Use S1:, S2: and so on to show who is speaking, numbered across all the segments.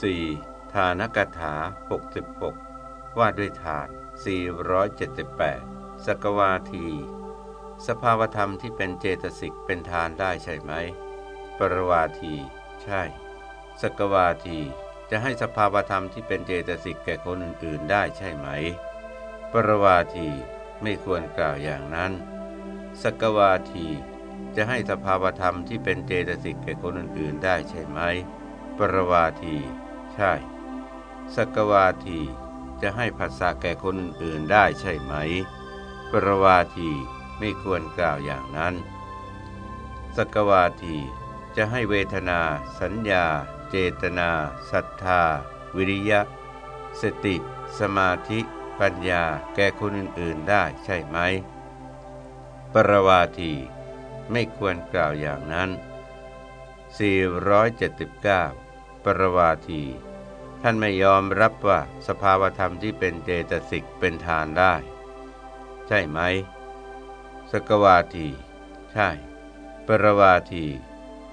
S1: 4. ทานกถา 66 ว่าด้วยทาน 478 สกวาที สภาวธรรมที่เป็นเจตสิกเป็นทานได้ใช่ไหม ปรวาที ใช่ สกวาที จะให้สภาวธรรมที่เป็นเจตสิกแก่คนอื่น ๆ ได้ใช่ไหม ปรวาทีไม่ควรกล่าวอย่างนั้น สกวาที จะให้สภาวธรรมที่เป็นเจตสิกแก่คนอื่น ๆ ได้ใช่ไหม ปรวาที ใช่สกวาทีจะให้ภาษาแก่คนอื่นๆได้ใช่ไหม ปรวาทีไม่ควรกล่าวอย่างนั้นสกวาทีจะให้เวทนา สัญญา เจตนาศรัทธา วิริยะ สติ สมาธิ ปัญญาแก่คนอื่นๆได้ใช่ไหม ปรวาทีไม่ควรกล่าวอย่างนั้น 479 ปรวาที ท่านไม่ยอมรับว่าสภาวธรรมที่เป็นเจตสิกเป็นทานได้ ใช่ไหม สกวาที ใช่ ปรวาที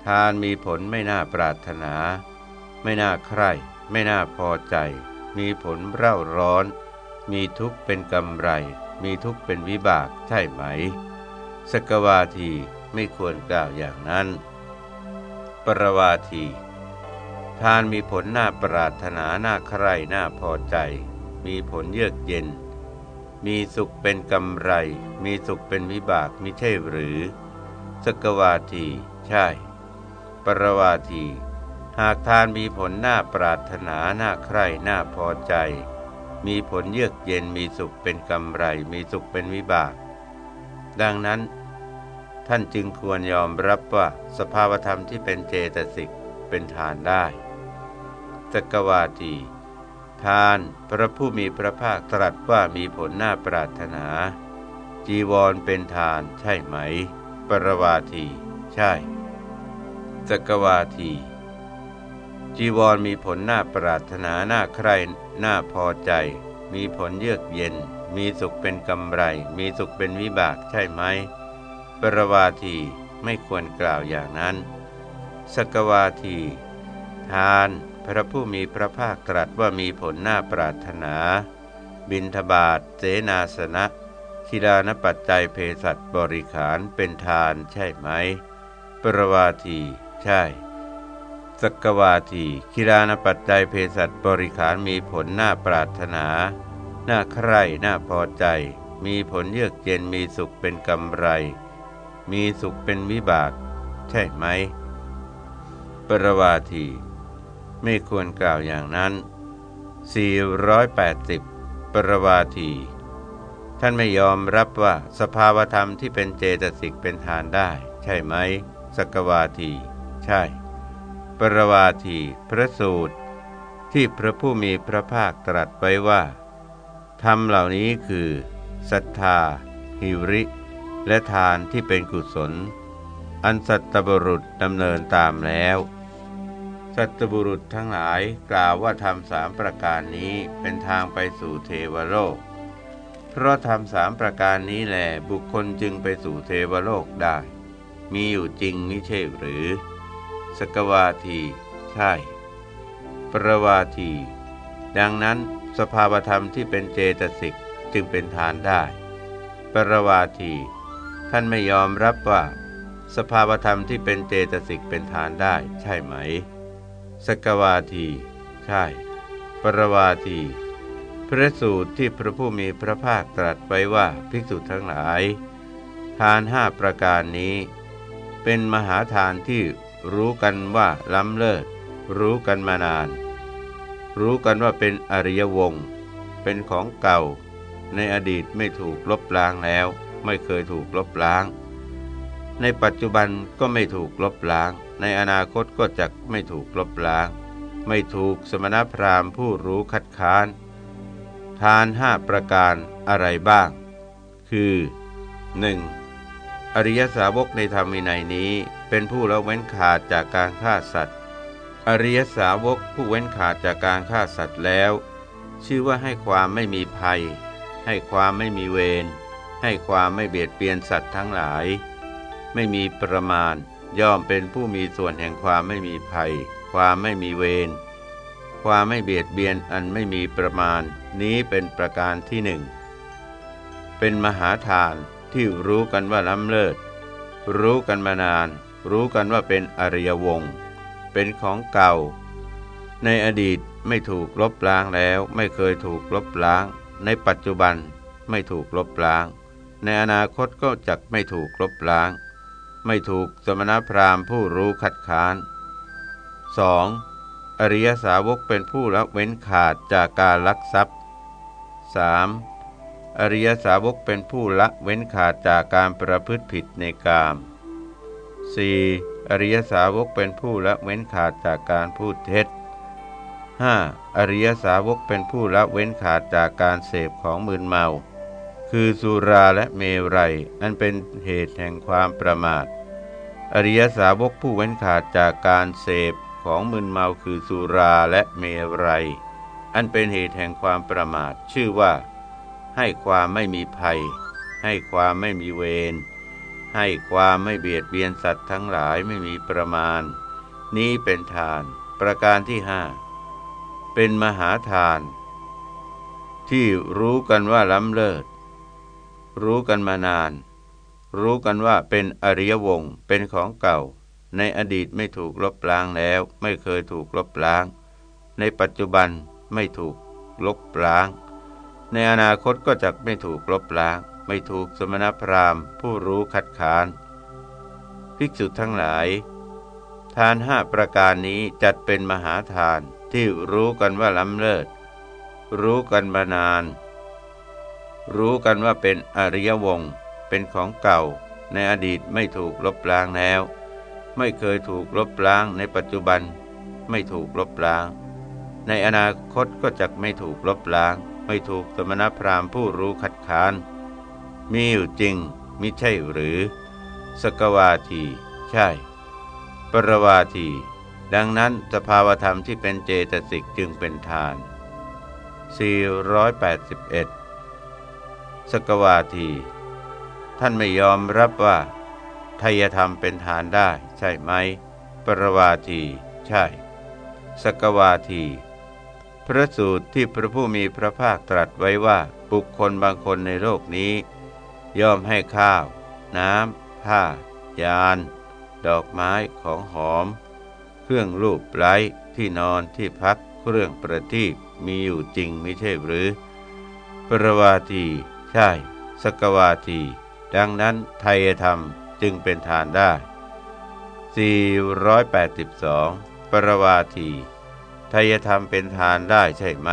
S1: ทานมีผลไม่น่าปรารถนา ไม่น่าใคร่ ไม่น่าพอใจ มีผลเร่าร้อน มีทุกข์เป็นกำไร มีทุกข์เป็นวิบาก ใช่ไหม สกวาทีไม่ควรกล่าวอย่างนั้น ปรวาที ทานมีผลน่าปรารถนาน่าใคร่น่าพอใจ มีผลเยือกเย็น มีสุขเป็นกำไร มีสุขเป็นวิบากมิใช่หรือ สกวาที ใช่ ปรวาที หากทานมีผลน่าปรารถนาน่าใคร่น่าพอใจ มีผลเยือกเย็นมีสุขเป็นกำไร มีสุขเป็นวิบาก ดังนั้น ท่านจึงควรยอมรับว่าสภาวธรรมที่เป็นเจตสิกเป็นทานได้ สกวาที ทานพระผู้มีพระภาคตรัสว่ามีผลน่าปรารถนา จีวรเป็นทานใช่ไหม ปรวาที ใช่สกวาที จีวรมีผลน่าปรารถนาน่าใคร่น่าพอใจ มีผลเยือกเย็น มีสุขเป็นกำไร มีสุขเป็นวิบากใช่ไหม ปรวาทีไม่ควรกล่าวอย่างนั้นสกวาที ทาน พระผู้มีพระภาคตรัสว่ามีผลน่าปรารถนา บินทบาทเสนาสนะคิลานปัจจัยเพสัตบริขารเป็นทานใช่ไหม ปรวาที ใช่ สกวาทีคิรานปัจจัยเพศัตบริขารมีผลน่าปรารถนาน่าใคร่น่าพอใจ มีผลเยือกเย็นมีสุขเป็นกำไร มีสุขเป็นวิบาก ใช่ไหม ปรวาที ไม่ควรกล่าวอย่างนั้น 480 ปรวาที ท่านไม่ยอมรับว่าสภาวธรรมที่เป็นเจตสิกเป็นทานได้ ใช่ไหม สกวาที ใช่ ปรวาที พระสูตร ที่พระผู้มีพระภาคตรัสไว้ว่าธรรมเหล่านี้คือศรัทธา หิริ และทานที่เป็นกุศล อันสัตบุรุษดำเนินตามแล้ว สัตบุรุษทั้งหลายกล่าวว่าทำสามประการนี้เป็นทางไปสู่เทวโลก เพราะทำสามประการนี้แหลบุคคลจึงไปสู่เทวโลกได้ มีอยู่จริงไม่ใช่หรือ สกวาที ใช่ ปรวาที ดังนั้นสภาวธรรมที่เป็นเจตสิกจึงเป็นทานได้ ปรวาที ท่านไม่ยอมรับว่า สภาวธรรมที่เป็นเจตสิกเป็นทานได้ ใช่ไหม สกวาที ใช่ ปรวาที พระสูตรที่พระผู้มีพระภาคตรัสไว้ว่าภิกษุทั้งหลาย ทานห้าประการนี้ เป็นมหาทานที่รู้กันว่าล้ำเลิศ รู้กันมานาน รู้กันว่าเป็นอริยวงศ์เป็นของเก่า ในอดีตไม่ถูกลบล้างแล้ว ไม่เคยถูกลบล้าง ในปัจจุบันก็ไม่ถูกลบล้าง ในอนาคตก็จะไม่ถูกลบล้าง ไม่ถูกสมณพราหมณ์ผู้รู้คัดค้าน ทานห้าประการอะไรบ้าง คือ 1. อริยสาวกในธรรมวินัยนี้เป็นผู้ละเว้นขาดจากการฆ่าสัตว์ อริยสาวกผู้เว้นขาดจากการฆ่าสัตว์แล้ว ชื่อว่าให้ความไม่มีภัย ให้ความไม่มีเวรให้ความไม่เบียดเบียนสัตว์ทั้งหลาย ไม่มีประมาณ ย่อมเป็นผู้มีส่วนแห่งความไม่มีภัย ความไม่มีเวร ความไม่เบียดเบียนอันไม่มีประมาณ นี้เป็นประการที่หนึ่ง เป็นมหาทานที่รู้กันว่าล้ำเลิศ รู้กันมานาน รู้กันว่าเป็นอริยวงศ์ เป็นของเก่า ในอดีตไม่ถูกลบล้างแล้ว ไม่เคยถูกลบล้าง ในปัจจุบันไม่ถูกลบล้าง ในอนาคตก็จะไม่ถูกลบล้าง ไม่ถูกสมณพราหมณ์ผู้รู้ขัดค้าน 2. อริยสาวกเป็นผู้ละเว้นขาดจากการลักทรัพย์ 3. อริยสาวกเป็นผู้ละเว้นขาดจากการประพฤติผิดในกาม 4. อริยสาวกเป็นผู้ละเว้นขาดจากการพูดเท็จ 5. อริยสาวกเป็นผู้ละเว้นขาดจากการเสพของมึนเมา คือสุราและเมรัยอันเป็นเหตุแห่งความประมาท อริยสาวกผู้เว้นขาดจากการเสพของมึนเมาคือสุราและเมรัย อันเป็นเหตุแห่งความประมาท ชื่อว่า ให้ความไม่มีภัย ให้ความไม่มีเวร ให้ความไม่เบียดเบียนสัตว์ทั้งหลายไม่มีประมาณ นี้เป็นทาน ประการที่ห้าเป็นมหาทาน ที่รู้กันว่าล้ำเลิศ รู้กันมานาน รู้กันว่าเป็นอริยวงศ์เป็นของเก่า ในอดีตไม่ถูกลบล้างแล้ว ไม่เคยถูกลบล้าง ในปัจจุบันไม่ถูกลบล้าง ในอนาคตก็จะไม่ถูกลบล้าง ไม่ถูกสมณพราหมณ์ ผู้รู้คัดค้าน ภิกษุทั้งหลาย ทานห้าประการนี้จัดเป็นมหาทานที่รู้กันว่าล้ำเลิศ รู้กันมานาน รู้กันว่าเป็นอริยวงศ์ เป็นของเก่า ในอดีตไม่ถูกลบล้างแล้ว ไม่เคยถูกลบล้างในปัจจุบัน ไม่ถูกลบล้าง ในอนาคตก็จะไม่ถูกลบล้าง ไม่ถูกสมณพราหมณ์ผู้รู้ขัดขาน มีอยู่จริงมิใช่หรือ สกวาที ใช่ ปรวาที ดังนั้นสภาวธรรมที่เป็นเจตสิกจึงเป็นทาน 481 สกวาที ท่านไม่ยอมรับว่าทายธรรมเป็นทานได้ใช่ไหม ปรวาที ใช่ สกวาที พระสูตรที่พระผู้มีพระภาคตรัสไว้ว่าบุคคลบางคนในโลกนี้ยอมให้ข้าว น้ำผ้า ยาน ดอกไม้ของหอม เครื่องรูปไร้ที่นอนที่พักเครื่องประทีปมีอยู่จริงไม่ใช่หรือ ปรวาที ใช่ สกวาที ดังนั้นไทยธรรมจึงเป็นทานได้ 482 ปรวาทีไทยธรรมเป็นทานได้ใช่ไหม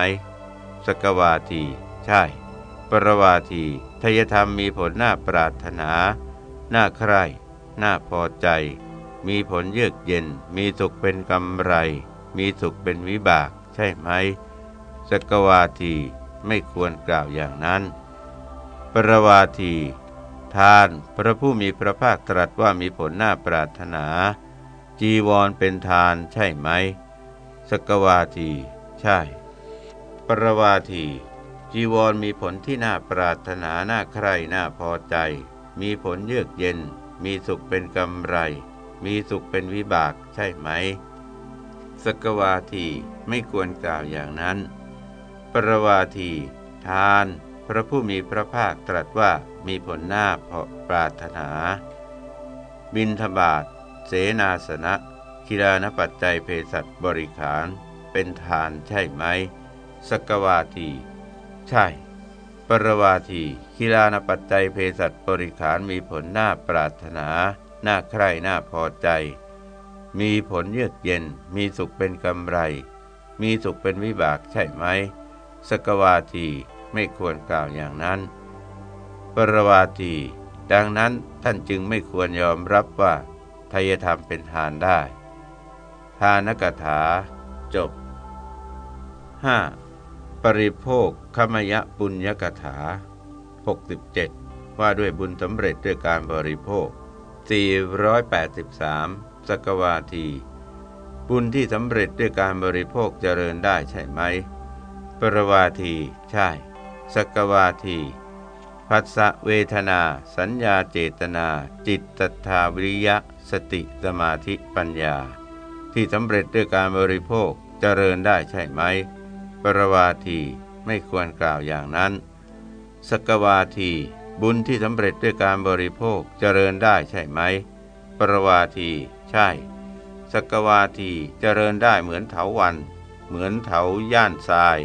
S1: สกวาที ใช่ ปรวาทีไทยธรรมมีผลน่าปรารถนาน่าใคร่น่าพอใจ มีผลเยือกเย็น มีสุขเป็นกำไร มีสุขเป็นวิบาก ใช่ไหม สกวาที ไม่ควรกล่าวอย่างนั้น ปรวาที ทาน พระผู้มีพระภาคตรัสว่ามีผลน่าปรารถนา จีวรเป็นทานใช่ไหม สกวาที ใช่ ปรวาที จีวรมีผลที่น่าปรารถนาน่าใคร่น่าพอใจ มีผลเยือกเย็น มีสุขเป็นกำไร มีสุขเป็นวิบากใช่ไหม สกวาทีไม่ควรกล่าวอย่างนั้น ปรวาที ทาน พระผู้มีพระภาคตรัสว่า มีผลหน้าเพราะปรารถนา บินทบาทเสนาสนะคิรานปัจจัยเพศัตบริขารเป็นทานใช่ไหมสกวาที ใช่ ปรวาทีคิรานปัจจัยเพศัตบริขารมีผลหน้าปรารถนาหน่าใคร่น่าพอใจ มีผลเยือกเย็น มีสุขเป็นกำไร มีสุขเป็นวิบากใช่ไหมสกวาทีไม่ควรกล่าวอย่างนั้น ปรวาทีดังนั้นท่านจึงไม่ควรยอมรับว่าทายธรรมเป็นทานได้ ทานกถา จบ 5. ปริโภคขมยะปุญญกถา 67 ว่าด้วยบุญสำเร็จด้วยการบริโภค 483 สกวาที บุญที่สำเร็จด้วยการบริโภคเจริญได้ใช่ไหม ปรวาที ใช่ สกวาที ภัสสะเวทนา สัญญาเจตนา จิตตถาวิริยะ สติสมาธิปัญญา ที่สำเร็จด้วยการบริโภคเจริญได้ใช่ไหม ปรวาทีไม่ควรกล่าวอย่างนั้น สกวาที บุญที่สำเร็จด้วยการบริโภคเจริญได้ใช่ไหม ปรวาที ใช่สกวาทีเจริญได้เหมือนเถาวัน เหมือนเถาย่านทราย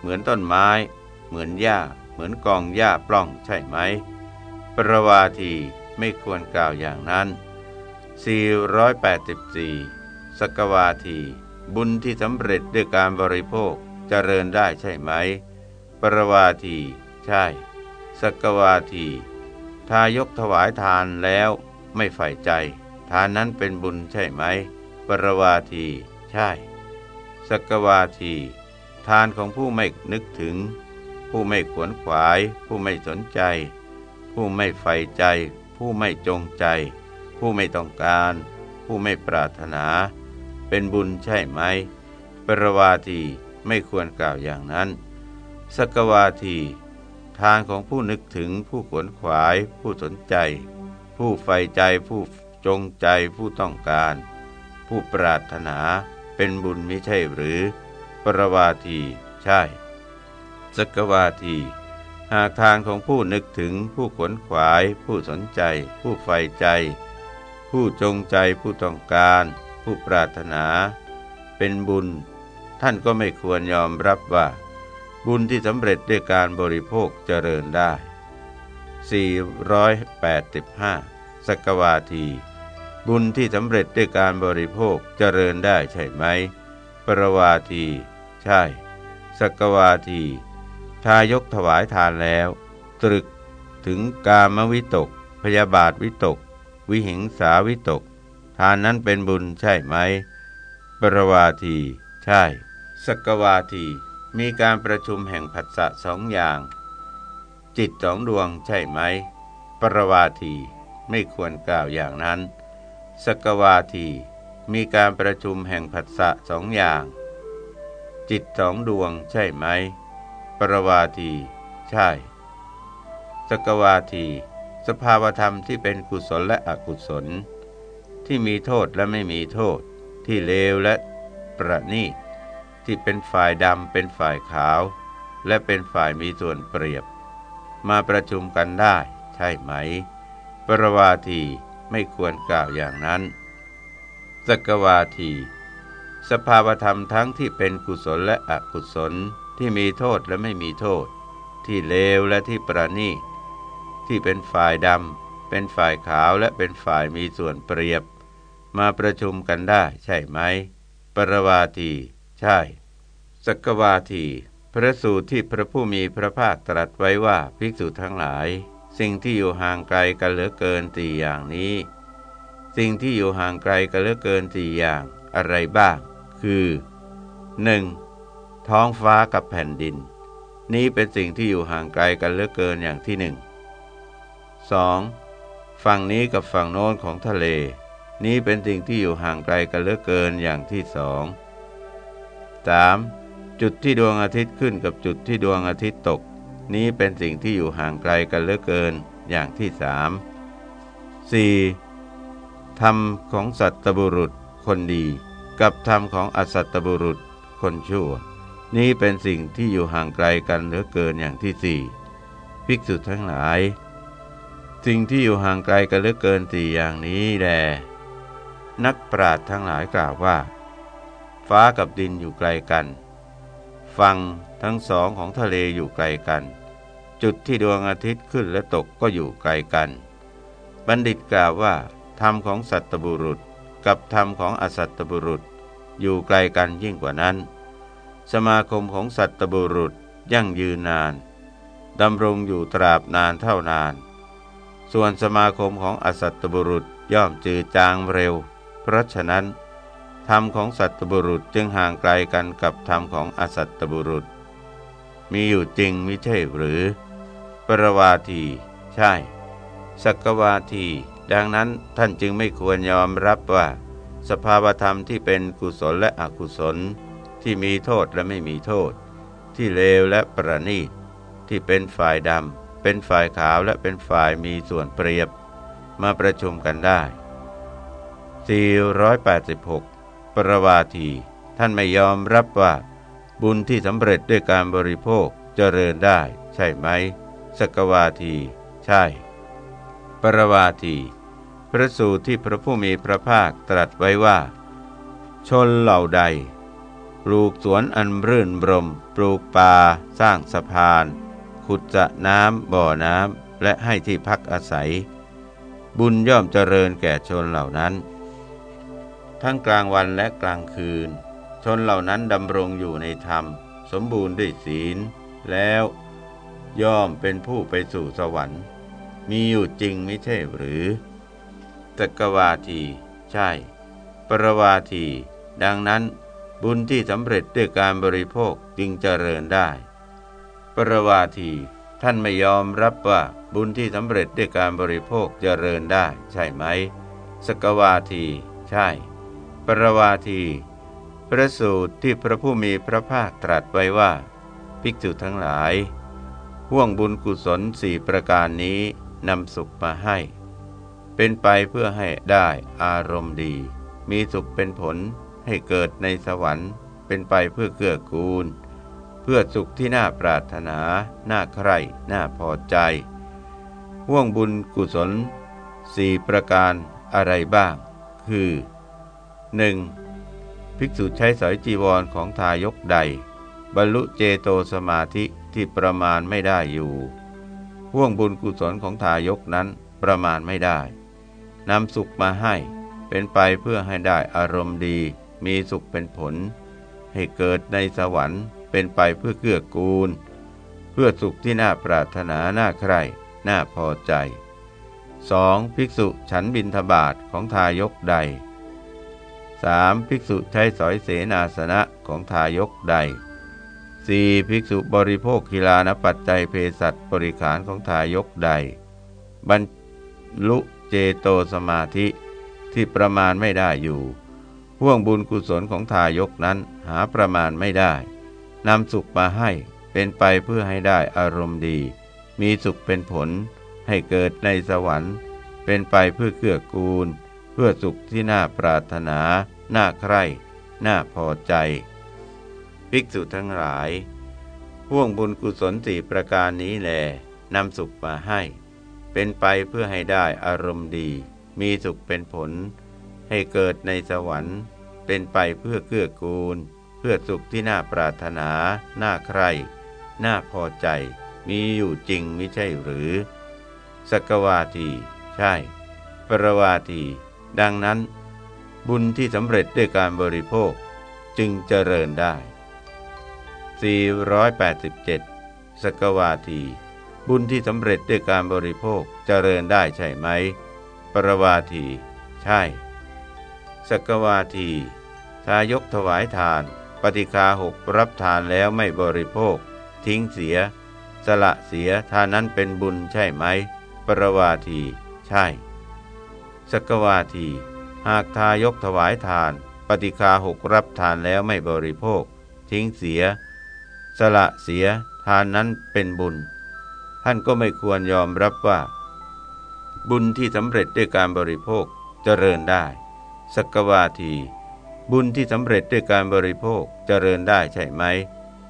S1: เหมือนต้นไม้ เหมือนหญ้า มือนกองหญ้าปล้องใช่ไหม ปรวาทีไม่ควรกล่าวอย่างนั้น 484 สกวาที บุญที่สำเร็จด้วยการบริโภคเจริญได้ใช่ไหม ปรวาที ใช่ สกวาที ทายกถวายทานแล้วไม่ใฝ่ใจ ทานนั้นเป็นบุญใช่ไหม ปรวาที ใช่ สกวาที ทานของผู้ไม่นึกถึง ผู้ไม่ขวนขวาย ผู้ไม่สนใจ ผู้ไม่ใฝ่ใจ ผู้ไม่จงใจ ผู้ไม่ต้องการ ผู้ไม่ปรารถนา เป็นบุญใช่ไหม ปรวาทีไม่ควรกล่าวอย่างนั้น สกวาที ทางของผู้นึกถึงผู้ขวนขวาย ผู้สนใจ ผู้ใฝ่ใจผู้จงใจผู้ต้องการ ผู้ปรารถนาเป็นบุญไม่ใช่หรือ ปรวาทีใช่ สกวาที หากทางของผู้นึกถึงผู้ขวนขวาย ผู้สนใจ ผู้ใฝ่ใจ ผู้จงใจผู้ต้องการ ผู้ปรารถนา เป็นบุญ ท่านก็ไม่ควรยอมรับว่า บุญที่สำเร็จด้วยการบริโภคเจริญได้ 485 สกวาที บุญที่สำเร็จด้วยการบริโภคเจริญได้ใช่ไหม ปรวาที ใช่สกวาที ทายกถวายทานแล้ว ตรึกถึงกามวิตก พยาบาทวิตก วิหิงสาวิตก ทานนั้นเป็นบุญใช่ไหม ปรวาที ใช่ สกวาที มีการประชุมแห่งผัสสะสองอย่าง จิตสองดวงใช่ไหม ปรวาทีไม่ควรกล่าวอย่างนั้น สกวาที มีการประชุมแห่งผัสสะสองอย่าง จิตสองดวงใช่ไหม รวาที ใช่ สกวาที สภาวธรรมที่เป็นกุศลและอกุศล ที่มีโทษและไม่มีโทษ ที่เลวและประณีตที่เป็นฝ่ายดำเป็นฝ่ายขาว และเป็นฝ่ายมีส่วนเปรียบ มาประชุมกันได้ ใช่ไหม ปรวาทีไม่ควรกล่าวอย่างนั้นสกวาที สภาวธรรมทั้งที่เป็นกุศลและอกุศล ที่มีโทษและไม่มีโทษ ที่เลวและที่ประณีตที่เป็นฝ่ายดำเป็นฝ่ายขาวและเป็นฝ่ายมีส่วนเปรียบ มาประชุมกันได้ใช่ไหม ปรวาที ใช่สกวาที พระสูตรที่พระผู้มีพระภาคตรัสไว้ว่าภิกษุทั้งหลาย สิ่งที่อยู่ห่างไกลกันเหลือเกินสี่อย่างนี้ สิ่งที่อยู่ห่างไกลกันเหลือเกินสี่อย่างอะไรบ้าง คือ 1. ท้องฟ้ากับแผ่นดิน นี้เป็นสิ่งที่อยู่ห่างไกลกันเหลือเกินอย่างที่หนึ่ง 2. ฝั่งนี้กับฝั่งโน้นของทะเล นี้เป็นสิ่งที่อยู่ห่างไกลกันเหลือเกินอย่างที่สอง 3. จุดที่ดวงอาทิตย์ขึ้นกับจุดที่ดวงอาทิตย์ตก นี้เป็นสิ่งที่อยู่ห่างไกลกันเหลือเกินอย่างที่สาม 4. ธรรมของสัตบุรุษคนดี กับธรรมของอสัตบุรุษคนชั่ว นี้เป็นสิ่งที่อยู่ห่างไกลกันเหลือเกินอย่างที่สี่ภิกษุทั้งหลาย สิ่งที่อยู่ห่างไกลกันเหลือเกินสี่อย่างนี้แลนักปราชญ์ทั้งหลายกล่าวว่า ฟ้ากับดินอยู่ไกลกันฟังทั้งสองของทะเลอยู่ไกลกัน จุดที่ดวงอาทิตย์ขึ้นและตกก็อยู่ไกลกัน บัณฑิตกล่าวว่า ธรรมของสัตบุรุษ กับธรรมของอสัตบุรุษ อยู่ไกลกันยิ่งกว่านั้น สมาคมของสัตบุรุษยั่งยืนนานดำรงอยู่ตราบนานเท่านาน ส่วนสมาคมของอสัตบุรุษย่อมจืดจางเร็ว เพราะฉะนั้น ธรรมของสัตบุรุษจึงห่างไกลกันกับธรรมของอสัตบุรุษ มีอยู่จริงมิใช่หรือ ปรวาที ใช่ สักวาที ดังนั้นท่านจึงไม่ควรยอมรับว่า สภาวธรรมที่เป็นกุศลและอกุศล ที่มีโทษและไม่มีโทษ ที่เลวและประณีต ที่เป็นฝ่ายดำ เป็นฝ่ายขาวและเป็นฝ่ายมีส่วนเปรียบ มาประชุมกันได้ 486 ประวาที ท่านไม่ยอมรับว่าบุญที่สำเร็จด้วยการบริโภคเจริญได้ ใช่ไหม สกวาที ใช่ ปรวาที พระสูตรที่พระผู้มีพระภาคตรัสไว้ว่า ชนเหล่าใด ปลูกสวนอันรื่นรม ปลูกป่าสร้างสะพาน ขุดจะน้ำบ่อน้ำและให้ที่พักอาศัย บุญย่อมเจริญแก่ชนเหล่านั้น ทั้งกลางวันและกลางคืน ชนเหล่านั้นดำรงอยู่ในธรรม สมบูรณ์ด้วยศีล แล้วย่อมเป็นผู้ไปสู่สวรรค์ มีอยู่จริงไม่ใช่หรือตกวาที ใช่ ปรวาที ดังนั้น บุญที่สำเร็จด้วยการบริโภคจึงเจริญได้ ปรวาทีท่านไม่ยอมรับว่าบุญที่สำเร็จด้วยการบริโภคเจริญได้ ใช่ไหม สกวาที ใช่ ปรวาที พระสูตรที่พระผู้มีพระภาคตรัสไว้ว่า ภิกษุทั้งหลาย ห่วงบุญกุศลสี่ประการนี้นำสุขมาให้ เป็นไปเพื่อให้ได้อารมณ์ดี มีสุขเป็นผล ให้เกิดในสวรรค์ เป็นไปเพื่อเกื้อกูล เพื่อสุขที่น่าปรารถนา น่าใคร่น่าพอใจห่วงบุญกุศลสี่ประการอะไรบ้าง คือ 1. ภิกษุใช้สอยจีวรของทายกใด บรรลุเจโตสมาธิที่ประมาณไม่ได้อยู่ห่วงบุญกุศลของทายกนั้นประมาณไม่ได้นำสุขมาให้เป็นไปเพื่อให้ได้อารมณ์ดี มีสุขเป็นผล ให้เกิดในสวรรค์เป็นไปเพื่อเกื้อกูล เพื่อสุขที่น่าปรารถนาน่าใคร่น่าพอใจ 2. ภิกษุฉันบินทบาทของทายกใด 3. ภิกษุใช้สอยเสนาสนะของทายกใด 4. ภิกษุบริโภคกีฬานปัจจัยเภสัชบริขารของทายกใด บรรลุเจโตสมาธิที่ประมาณไม่ได้อยู่ ห่วงบุญกุศลของทายกนั้นหาประมาณไม่ได้นำสุขมาให้เป็นไปเพื่อให้ได้อารมณ์ดี มีสุขเป็นผลให้เกิดในสวรรค์ เป็นไปเพื่อเกื้อกูล เพื่อสุขที่น่าปรารถนา น่าใคร่ น่าพอใจ ภิกษุทั้งหลาย ห่วงบุญกุศลสี่ประการนี้แลนำสุขมาให้ เป็นไปเพื่อให้ได้อารมณ์ดี มีสุขเป็นผล ให้เกิดในสวรรค์ เป็นไปเพื่อเกื้อกูล เพื่อสุขที่น่าปรารถนา น่าใคร่น่าพอใจ มีอยู่จริงไม่ใช่หรือ สกวาที ใช่ ปรวาที ดังนั้น บุญที่สำเร็จด้วยการบริโภคจึงเจริญได้ 487 สกวาที บุญที่สำเร็จด้วยการบริโภคเจริญได้ใช่ไหม ปรวาที ใช่ สกวาที ทายกถวายทาน ปฏิคาหกรับทานแล้วไม่บริโภค ทิ้งเสีย สละเสียทานนั้นเป็นบุญใช่ไหม ปรวาที ใช่ สกวาที หากทายกถวายทาน ปฏิคาหกรับทานแล้วไม่บริโภค ทิ้งเสีย สละเสียทานนั้นเป็นบุญ ท่านก็ไม่ควรยอมรับว่า บุญที่สำเร็จด้วยการบริโภคเจริญได้ สกวาที บุญที่สำเร็จด้วยการบริโภคเจริญได้ใช่ไหม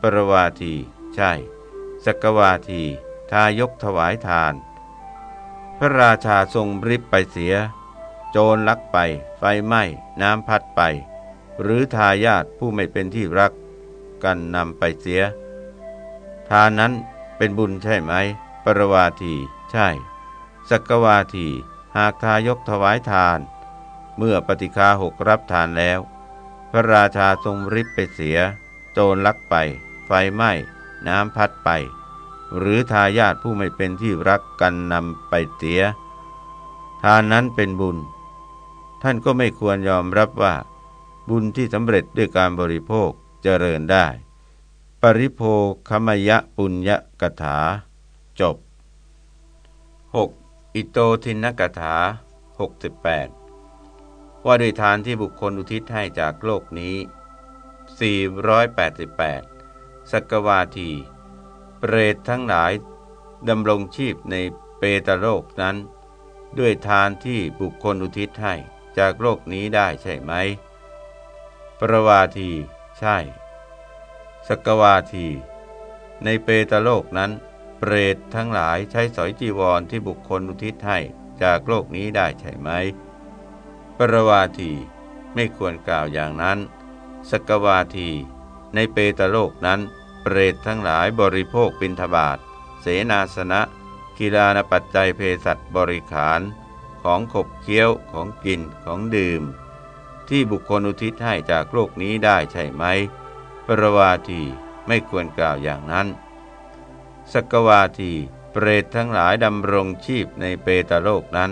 S1: ปรวาที ใช่สกวาที ทายกถวายทาน พระราชาทรงริบไปเสีย โจรลักไป ไฟไหม้ น้ำพัดไป หรือทายาทผู้ไม่เป็นที่รัก กันนำไปเสีย ทานนั้นเป็นบุญใช่ไหม ปรวาที ใช่ สักวาที หากทายกถวายทาน เมื่อปฏิคาหกรับทานแล้ว พระราชาทรงริบไปเสีย โจรลักไป ไฟไหม้ น้ำพัดไป หรือทายาทผู้ไม่เป็นที่รักกันนำไปเสีย ทานนั้นเป็นบุญ ท่านก็ไม่ควรยอมรับว่า บุญที่สำเร็จด้วยการบริโภคเจริญได้ ปริโภคมยะปุญญกถา จบ 6. อิโตทินกถา 68 ว่าด้วยทานที่บุคคลอุทิศให้จากโลกนี้ 488 สักวาที เปรตทั้งหลายดำรงชีพในเปตโลกนั้น ด้วยทานที่บุคคลอุทิศให้จากโลกนี้ได้ใช่ไหม ประวาที ใช่สกวาที ในเปตโลกนั้น เปรตทั้งหลายใช้สอยจีวรที่บุคคลอุทิศให้จากโลกนี้ได้ใช่ไหม รวาทีไม่ควรกล่าวอย่างนั้น สกวาที ในเปตโลกนั้น เปรตทั้งหลายบริโภคปินทบาทเสนาสนะกีฬานปัจจัยเพสัตบริขาร ของขบเคี้ยวของกินของดื่ม ที่บุคคลอุทิศให้จากโลกนี้ได้ใช่ไหม ปรวาทีไม่ควรกล่าวอย่างนั้น สกวาที เปรตทั้งหลายดำรงชีพในเปตโลกนั้น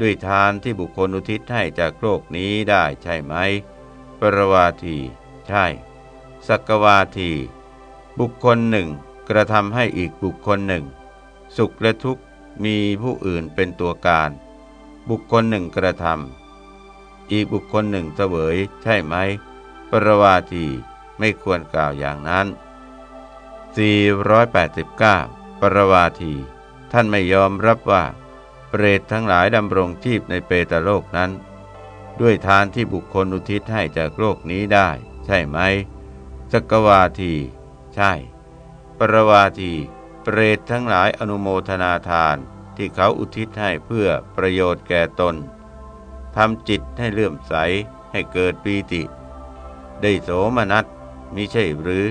S1: ด้วยทานที่บุคคลอุทิศให้จากโลกนี้ได้ใช่ไหม ปรวาที ใช่ สักวาที บุคคลหนึ่ง กระทำให้อีกบุคคลหนึ่ง สุขและทุกข์มีผู้อื่นเป็นตัวการ บุคคลหนึ่งกระทำอีกบุคคลหนึ่งเสวย ใช่ไหม ปรวาทีไม่ควรกล่าวอย่างนั้น 489 ปรวาที ท่านไม่ยอมรับว่า เปรตทั้งหลายดำรงชีพในเปตโลกนั้น ด้วยทานที่บุคคลอุทิศให้จากโลกนี้ได้ ใช่ไหมสกวาที ใช่ ปรวาที เปรตทั้งหลายอนุโมทนาทานที่เขาอุทิศให้เพื่อประโยชน์แก่ตนทำจิตให้เลื่อมใสให้เกิดปีติ ได้โสมนัสมิใช่หรือ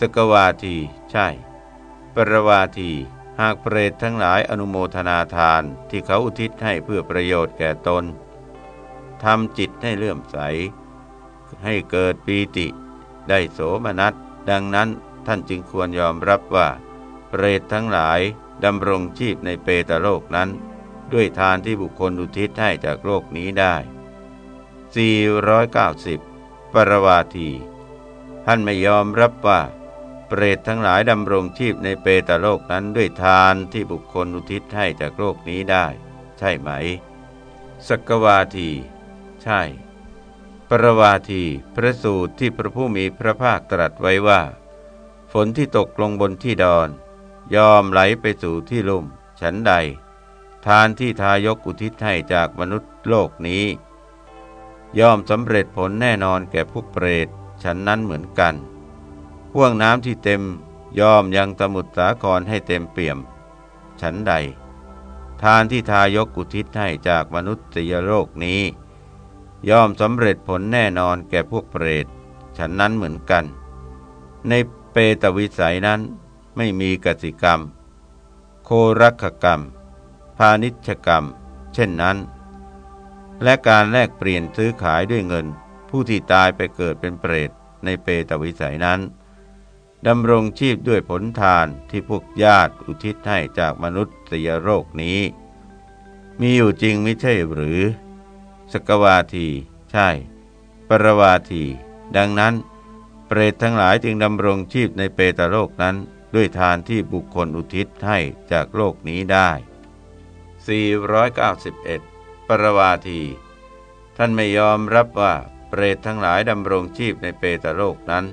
S1: สกวาที ใช่ ปรวาที หากเปรตทั้งหลายอนุโมทนาทานที่เขาอุทิศให้เพื่อประโยชน์แก่ตนทำจิตให้เลื่อมใส ให้เกิดปีติ ได้โสมนัส ดังนั้นท่านจึงควรยอมรับว่า เปรตทั้งหลายดำรงชีพในเปตโลกนั้น ด้วยทานที่บุคคลอุทิศให้จากโลกนี้ได้ 490 ปรวาที ท่านไม่ยอมรับว่า ปรตทั้งหลายดำรงชีพในเปตโลกนั้นด้วยทานที่บุคคลอุทิศให้จากโลกนี้ได้ ใช่ไหมสกวาที ใช่ ปรวาที พระสูตรที่พระผู้มีพระภาคตรัสไว้ว่า ฝนที่ตกลงบนที่ดอน ยอมไหลไปสู่ที่ลุ่ม ฉันใด ทานที่ทายกอุทิศให้จากมนุษย์โลกนี้ย่อมสำเร็จผลแน่นอนแก่พวกเปรตฉันนั้นเหมือนกัน ห่วงน้ำที่เต็มย่อมยังสมุทรสาครให้เต็มเปี่ยม ฉันใด ทานที่ทายกอุทิศให้จากมนุษยโลกนี้ ย่อมสำเร็จผลแน่นอนแก่พวกเปรต ฉันนั้นเหมือนกัน ในเปตวิสัยนั้นไม่มีกสิกรรม โครักกรรม พาณิชกรรม เช่นนั้น และการแลกเปลี่ยนซื้อขายด้วยเงิน ผู้ที่ตายไปเกิดเป็นเปรตในเปตวิสัยนั้น ดำรงชีพด้วยผลทานที่พวกญาติอุทิศให้จากมนุษย์สยโรคนี้ มีอยู่จริงไม่ใช่หรือ สกวาที ใช่ ปรวาที ดังนั้น เปรตทั้งหลายจึงดำรงชีพในเปตโลกนั้น ด้วยทานที่บุคคลอุทิศให้จากโลกนี้ได้ 491 ปรวาที ท่านไม่ยอมรับว่าเปรตทั้งหลายดำรงชีพในเปตโลกนั้น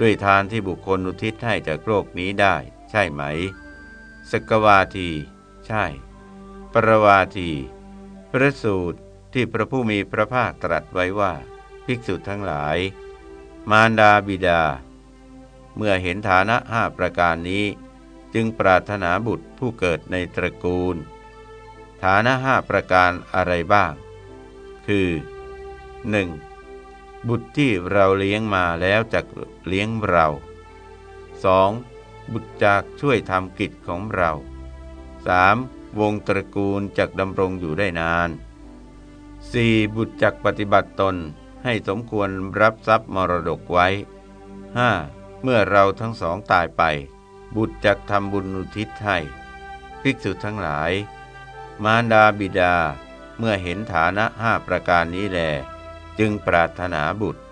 S1: ด้วยทานที่บุคคลอุทิศให้จากโลกนี้ได้ ใช่ไหม สกวาที ใช่ ปรวาที พระสูตรที่พระผู้มีพระภาคตรัสไว้ว่า ภิกษุทั้งหลาย มารดาบิดา เมื่อเห็นฐานะห้าประการนี้ จึงปรารถนาบุตรผู้เกิดในตระกูล ฐานะห้าประการอะไรบ้าง คือ 1. บุตรที่เราเลี้ยงมาแล้วจะเลี้ยงเรา 2. บุตรจากช่วยทำกิจของเรา 3. วงตระกูลจักดำรงอยู่ได้นาน 4. บุตรจักปฏิบัติตนให้สมควรรับทรัพย์มรดกไว้ 5. เมื่อเราทั้งสองตายไป บุตรจักทำบุญอุทิศให้ภิกษุทั้งหลาย มารดาบิดาเมื่อเห็นฐานะห้าประการนี้แล จึงปรารถนาบุตร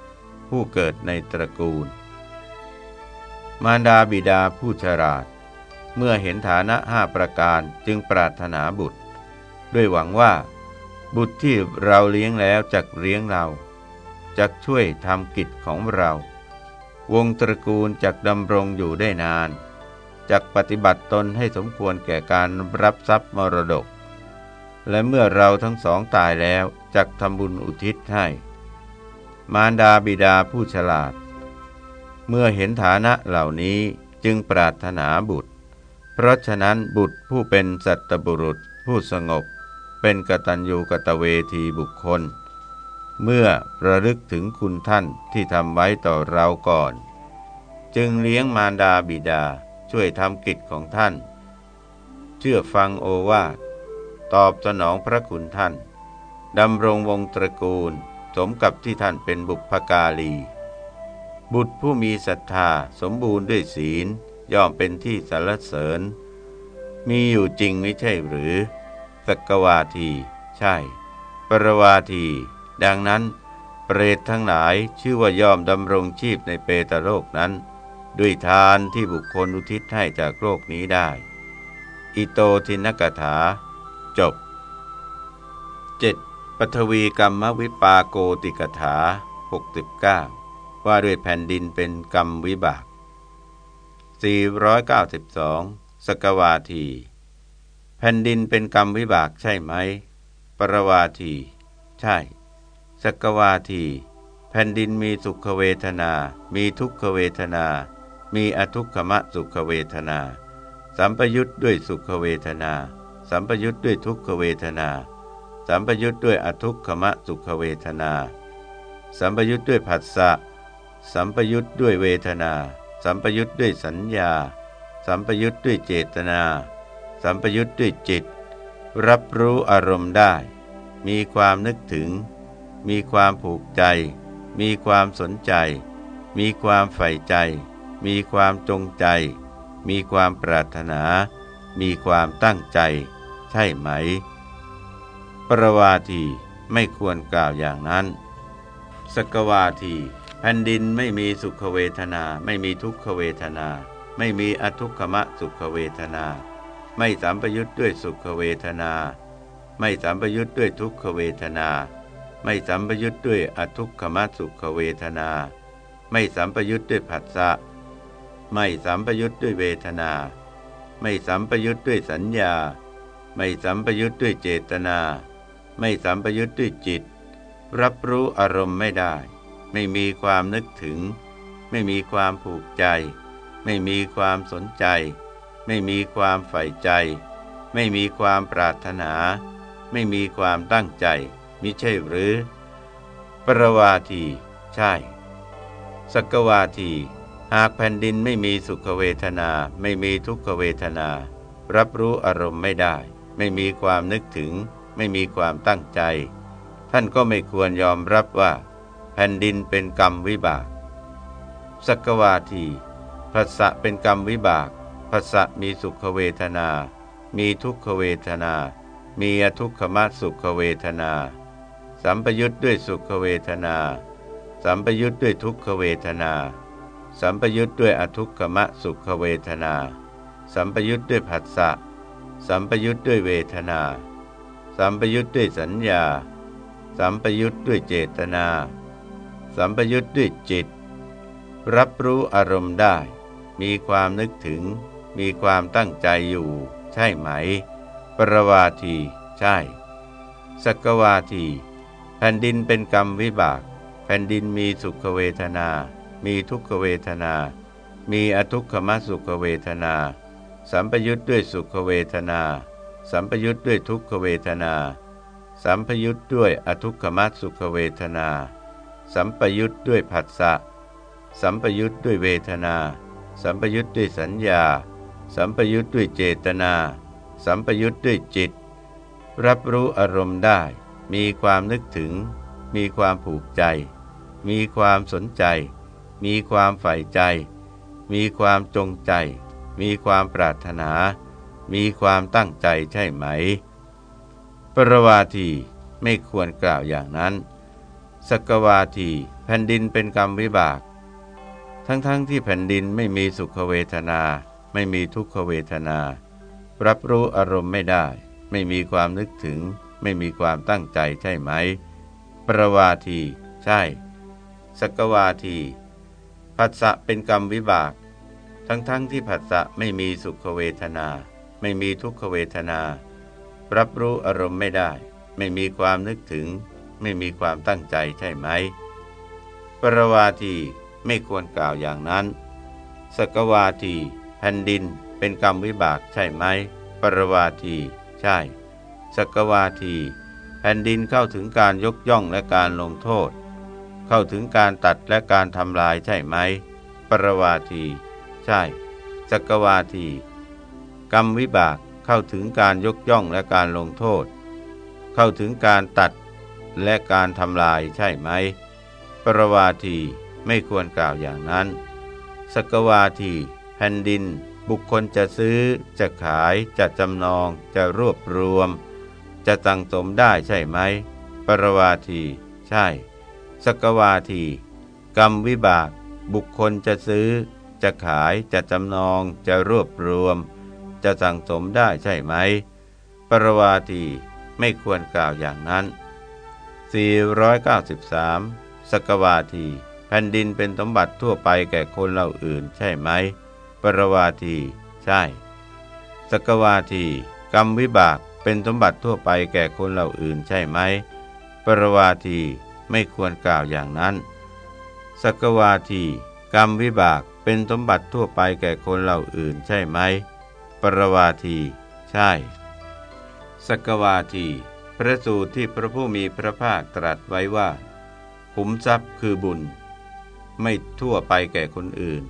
S1: ผู้เกิดในตระกูล มารดาบิดาผู้ฉลาด เมื่อเห็นฐานะห้าประการจึงปรารถนาบุตร ด้วยหวังว่า บุตรที่เราเลี้ยงแล้วจักเลี้ยงเราจักช่วยทำกิจของเรา วงตระกูลจักดำรงอยู่ได้นานจักปฏิบัติตนให้สมควรแก่การรับทรัพย์มรดก และเมื่อเราทั้งสองตายแล้วจักทำบุญอุทิศให้ มารดาบิดาผู้ฉลาด เมื่อเห็นฐานะเหล่านี้จึงปรารถนาบุตร เพราะฉะนั้นบุตรผู้เป็นสัตบุรุษผู้สงบ เป็นกตัญญูกตเวทีบุคคล เมื่อระลึกถึงคุณท่านที่ทำไว้ต่อเราก่อน จึงเลี้ยงมารดาบิดาช่วยทำกิจของท่าน เชื่อฟังโอวาทตอบสนองพระคุณท่านดำรงวงตระกูล สมกับที่ท่านเป็นบุพการีบุตรผู้มีศรัทธาสมบูรณ์ด้วยศีลย่อมเป็นที่สรรเสริญ มีอยู่จริงไม่ใช่หรือ สกวาที ใช่ ปรวาที ดังนั้น เปรตทั้งหลายชื่อว่าย่อมดำรงชีพในเปตโลกนั้น ด้วยทานที่บุคคลอุทิศให้จากโลกนี้ได้ อิโตทินกถา จบ 7. ปฐวีกรรมวิปาโกติกถา 69 ว่าด้วยแผ่นดินเป็นกรรมวิบาก 492 สกวาที แผ่นดินเป็นกรรมวิบากใช่ไหม ปรวาที ใช่ สกวาที แผ่นดินมีสุขเวทนา มีทุกขเวทนา มีอทุกขมะสุขเวทนา สัมปยุทธ์ด้วยสุขเวทนา สัมปยุทธ์ด้วยทุกขเวทนา สัมปยุทธ์ด้วยอทุกขมะสุขเวทนา สัมปยุทธ์ด้วยผัสสะ สัมปยุทธ์ด้วยเวทนา สัมปยุทธ์ด้วยสัญญา สัมปยุทธ์ด้วยเจตนา สัมปยุทธ์ด้วยจิต รับรู้อารมณ์ได้ มีความนึกถึง มีความผูกใจ มีความสนใจ มีความใฝ่ใจ มีความจงใจ มีความปรารถนา มีความตั้งใจ ใช่ไหม ประวาทีไม่ควรกล่าวอย่างนั้น สกวาทีแผ่นดินไม่มีสุขเวทนา ไม่มีทุกขเวทนา ไม่มีอทุกขมะสุขเวทนา ไม่สัมปยุทธ์ด้วยสุขเวทนา ไม่สัมปยุทธ์ด้วยทุกขเวทนา ไม่สัมปยุทธ์ด้วยอทุกขมะสุขเวทนา ไม่สัมปยุทธ์ด้วยผัสสะไม่สัมปยุทธ์ด้วยเวทนา ไม่สัมปยุทธ์ด้วยสัญญา ไม่สัมปยุทธ์ด้วยเจตนา ไม่สัมปยุทธ์ด้วยจิต รับรู้อารมณ์ไม่ได้ ไม่มีความนึกถึง ไม่มีความผูกใจ ไม่มีความสนใจ ไม่มีความใฝ่ใจ ไม่มีความปรารถนา ไม่มีความตั้งใจมิใช่หรือ ปรวาที ใช่ สกวาที หากแผ่นดินไม่มีสุขเวทนา ไม่มีทุกขเวทนา รับรู้อารมณ์ไม่ได้ ไม่มีความนึกถึง ไม่มีความตั้งใจ ท่านก็ไม่ควรยอมรับว่า แผ่นดินเป็นกรรมวิบาก สกวาทีภาษะเป็นกรรมวิบากภาษะมีสุขเวทนา มีทุกขเวทนา มีอทุกขมสุขเวทนา สัมปยุทธ์ด้วยสุขเวทนา สัมปยุทธ์ด้วยทุกขเวทนา สัมปยุทธ์ด้วยอทุกขมสุขเวทนา สัมปยุทธ์ด้วยผัสสะ สัมปยุทธ์ด้วยเวทนา สัมปยุทธ์ด้วยสัญญา สัมปยุทธ์ด้วยเจตนา สัมปยุทธ์ด้วยจิต รับรู้อารมณ์ได้ มีความนึกถึง มีความตั้งใจอยู่ ใช่ไหม ปรวาที ใช่ สกวาที แผ่นดินเป็นกรรมวิบาก แผ่นดินมีสุขเวทนา มีทุกขเวทนา มีอทุกขมสุขเวทนา สัมปยุทธ์ด้วยสุขเวทนา สัมปยุทธ์ด้วยทุกขเวทนา สัมปยุทธ์ด้วยอทุกขมัสุขเวทนา สัมปยุทธ์ด้วยผัสสะ สัมปยุทธ์ด้วยเวทนา สัมปยุทธ์ด้วยสัญญา สัมปยุทธ์ด้วยเจตนา สัมปยุทธ์ด้วยจิต รับรู้อารมณ์ได้ มีความนึกถึง มีความผูกใจ มีความสนใจ มีความใฝ่ใจ มีความจงใจ มีความปรารถนา มีความตั้งใจใช่ไหม ปรวาทีไม่ควรกล่าวอย่างนั้น สกวาทีแผ่นดินเป็นกรรมวิบาก ทั้งๆทที่แผ่นดินไม่มีสุขเวทนา ไม่มีทุกขเวทนา รับรู้อารมณ์ไม่ได้ ไม่มีความนึกถึง ไม่มีความตั้งใจใช่ไหม ปรวาทีใช่ สกวาทีผัสสะเป็นกรรมวิบาก ทั้งๆทที่ผัสสะไม่มีสุขเวทนา ไม่มีทุกขเวทนา รับรู้อารมณ์ไม่ได้ ไม่มีความนึกถึง ไม่มีความตั้งใจใช่ไหมสรวาทีไม่ควรกล่าวอย่างนั้น สกวาทีแผ่นดินเป็นกรรมวิบากใช่ไหม ปรวาที ใช่ สกวาที แผ่นดินเข้าถึงการยกย่องและการลงโทษ เข้าถึงการตัดและการทำลายใช่ไหม ปรวาที ใช่ สกวาที กรรมวิบากเข้าถึงการยกย่องและการลงโทษ เข้าถึงการตัดและการทำลายใช่ไหม ปรวาทีไม่ควรกล่าวอย่างนั้น สกวาทีแผ่นดิน บุคคลจะซื้อ จะขาย จะจำนอง จะรวบรวม จะตั้งสมได้ใช่ไหม ปรวาที ใช่ สกวาที กรรมวิบาก บุคคลจะซื้อ จะขาย จะจำนอง จะรวบรวม จะสั่งสมได้ใช่ไหม ปรวาทีไม่ควรกล่าวอย่างนั้น 493 สกวาที แผ่นดินเป็นสมบัติทั่วไปแก่คนเหล่าอื่นใช่ไหม ปรวาที ใช่ สกวาที กรรมวิบากเป็นสมบัติทั่วไปแก่คนเหล่าอื่นใช่ไหม ปรวาทีไม่ควรกล่าวอย่างนั้น สกวาที กรรมวิบากเป็นสมบัติทั่วไปแก่คนเหล่าอื่นใช่ไหม ปรวาที ใช่ สกวาที พระสูตรที่พระผู้มีพระภาคตรัสไว้ว่าขุมทรัพย์คือบุญ ไม่ทั่วไปแก่คนอื่น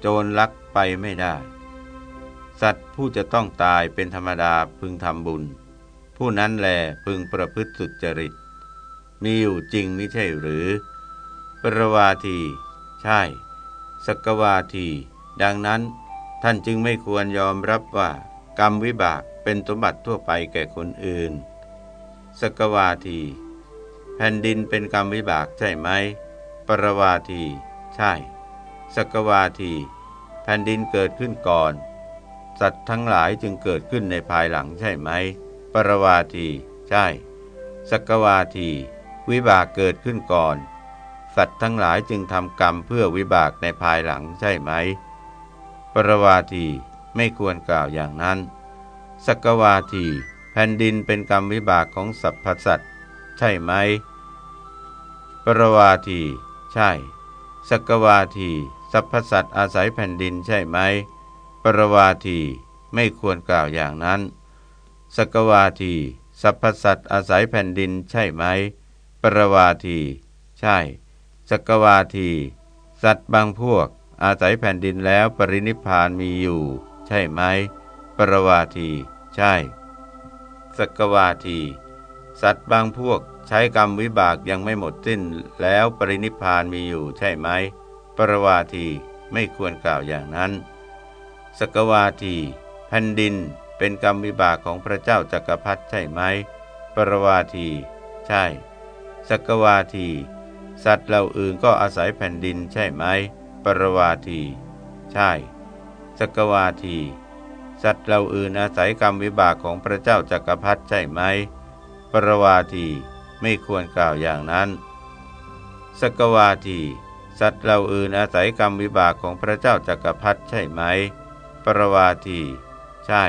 S1: โจรลักไปไม่ได้ สัตว์ผู้จะต้องตายเป็นธรรมดาพึงทำบุญ ผู้นั้นแลพึงประพฤติสุจริต มีอยู่จริงไม่ใช่หรือ ปรวาที ใช่ สกวาที ดังนั้น ท่านจึงไม่ควรยอมรับว่า กรรมวิบากเป็นสมบัติทั่วไปแก่คนอื่น สกวาที แผ่นดินเป็นกรรมวิบากใช่ไหม ปรวาที ใช่ สกวาที แผ่นดินเกิดขึ้นก่อน สัตว์ทั้งหลายจึงเกิดขึ้นในภายหลังใช่ไหม ปรวาที ใช่ สกวาที วิบากเกิดขึ้นก่อน สัตว์ทั้งหลายจึงทำกรรมเพื่อวิบากในภายหลังใช่ไหม รวาทีไม่ควรกล่าวอย่างนั้นสกวาทีแผ่นดินเป็นกรรมวิบากของสรรพสัตใช่ไหม ปรวาที ใช่สกวาที สัพพสัตอาศัยแผ่นดินใช่ไหม ปรวาทีไม่ควรกล่าวอย่างนั้นสกวาที สัพพสัตอาศัยแผ่นดินใช่ไหม ปรวาที ใช่สกวาที สัตว์บางพวก อาศัยแผ่นดินแล้วปรินิพานมีอยู่ ใช่ไหม ปรวาที ใช่ สกวาที สัตว์บางพวกใช้กรรมวิบากยังไม่หมดสิ้นแล้วปรินิพานมีอยู่ ใช่ไหม ปรวาทีไม่ควรกล่าวอย่างนั้น สกวาที แผ่นดินเป็นกรรมวิบากของพระเจ้าจักรพรรดิใช่ไหม ปรวาที ใช่ สกวาที สัตว์เหล่าอื่นก็อาศัยแผ่นดินใช่ไหม ปรวาที ใช่ สกวาที สัตว์เหล่าอื่นอาศัยกรรมวิบากของพระเจ้าจักรพรรดิใช่ไหม ปรวาทีไม่ควรกล่าวอย่างนั้น สกวาที สัตว์เราอื่นอาศัยกรรมวิบากของพระเจ้าจักรพรรดิใช่ไหม ปรวาที ใช่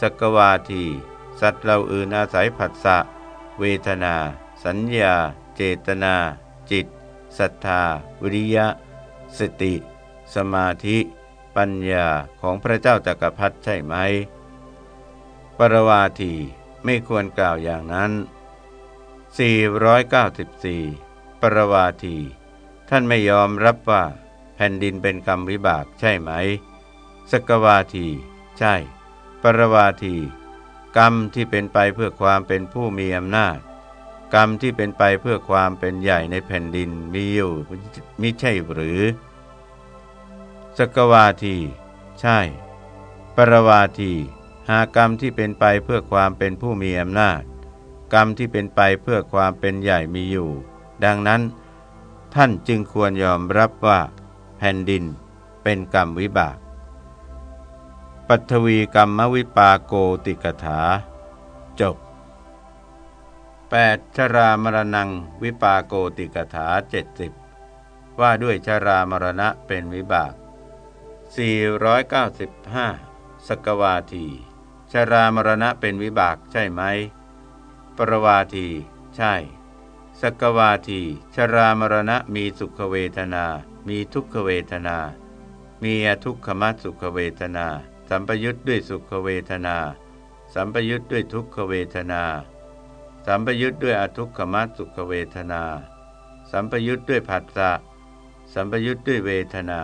S1: สกวาที สัตว์เราอื่นอาศัยผัสสะ เวทนา สัญญา เจตนา จิตศรัทธา วิริยะ สติ สมาธิ ปัญญาของพระเจ้าจักรพรรดิใช่ไหม ปรวาทีไม่ควรกล่าวอย่างนั้น 494 ปรวาที ท่านไม่ยอมรับว่าแผ่นดินเป็นกรรมวิบากใช่ไหม สกวาที ใช่ ปรวาที กรรมที่เป็นไปเพื่อความเป็นผู้มีอำนาจ กรรมที่เป็นไปเพื่อความเป็นใหญ่ในแผ่นดินมีอยู่มิใช่หรือ สกวาที ใช่ ปรวาที หากรรมที่เป็นไปเพื่อความเป็นผู้มีอำนาจ กรรมที่เป็นไปเพื่อความเป็นใหญ่มีอยู่ ดังนั้น ท่านจึงควรยอมรับว่า แผ่นดินเป็นกรรมวิบาก ปัทวีกรรมวิปาโกติกถา จบ 8. ชรามรณังวิปาโกติกถาเจ็ดสิบว่าด้วยชรามรณะเป็นวิบาก 495 สกวาที ชรามรณะเป็นวิบากใช่ไหม ปรวาที ใช่ สกวาที ชรามรณะมีสุขเวทนา มีทุกขเวทนา มีอทุกขมัสุขเวทนา สัมปยุทธ์ด้วยสุขเวทนา สัมปยุทธ์ด้วยทุกขเวทนา สัมปยุทธ์ด้วยอทุกขมัสุขเวทนา สัมปยุทธ์ด้วยผัสสะ สัมปยุทธ์ด้วยเวทนา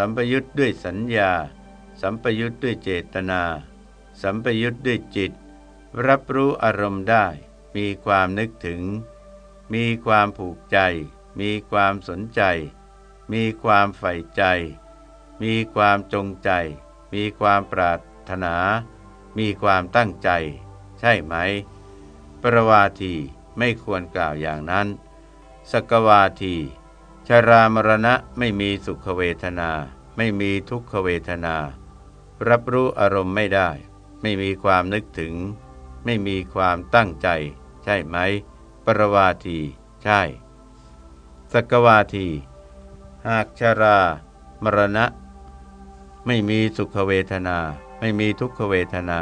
S1: สัมปยุทธ์ด้วยสัญญา สัมปยุทธ์ด้วยเจตนา สัมปยุทธ์ด้วยจิต รับรู้อารมณ์ได้ มีความนึกถึง มีความผูกใจ มีความสนใจ มีความใฝ่ใจ มีความจงใจ มีความปรารถนา มีความตั้งใจ ใช่ไหม ประวาทีไม่ควรกล่าวอย่างนั้น สกวาที ชรามรณะไม่มีสุขเวทนา ไม่มีทุกขเวทนา รับรู้อารมณ์ไม่ได้ ไม่มีความนึกถึง ไม่มีความตั้งใจ ใช่ไหม ปรวาที ใช่ สกวาที หากชรามรณะ ไม่มีสุขเวทนา ไม่มีทุกขเวทนา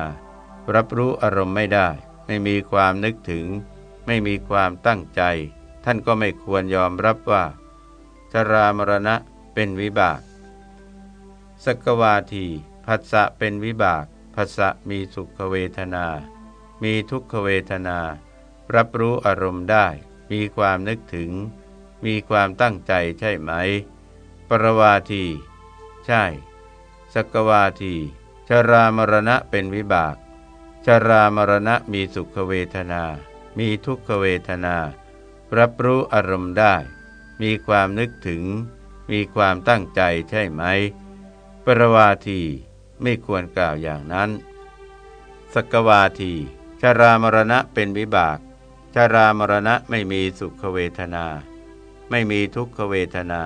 S1: รับรู้อารมณ์ไม่ได้ ไม่มีความนึกถึง ไม่มีความตั้งใจ ท่านก็ไม่ควรยอมรับว่า รามรณะเป็นวิบาก สกวาทีผัสสะเป็นวิบากผัสสะมีสุขเวทนา มีทุกขเวทนา รับรู้อารมณ์ได้ มีความนึกถึง มีความตั้งใจใช่ไหม ปรวาที ใช่ สกวาทีชรามรณะเป็นวิบากชรามรณะมีสุขเวทนา มีทุกขเวทนา รับรู้อารมณ์ได้ มีความนึกถึง มีความตั้งใจใช่ไหม ปรวาทีไม่ควรกล่าวอย่างนั้น สกวาทีชารามรณะเป็นวิบากชารามรณะไม่มีสุขเวทนา ไม่มีทุกขเวทนา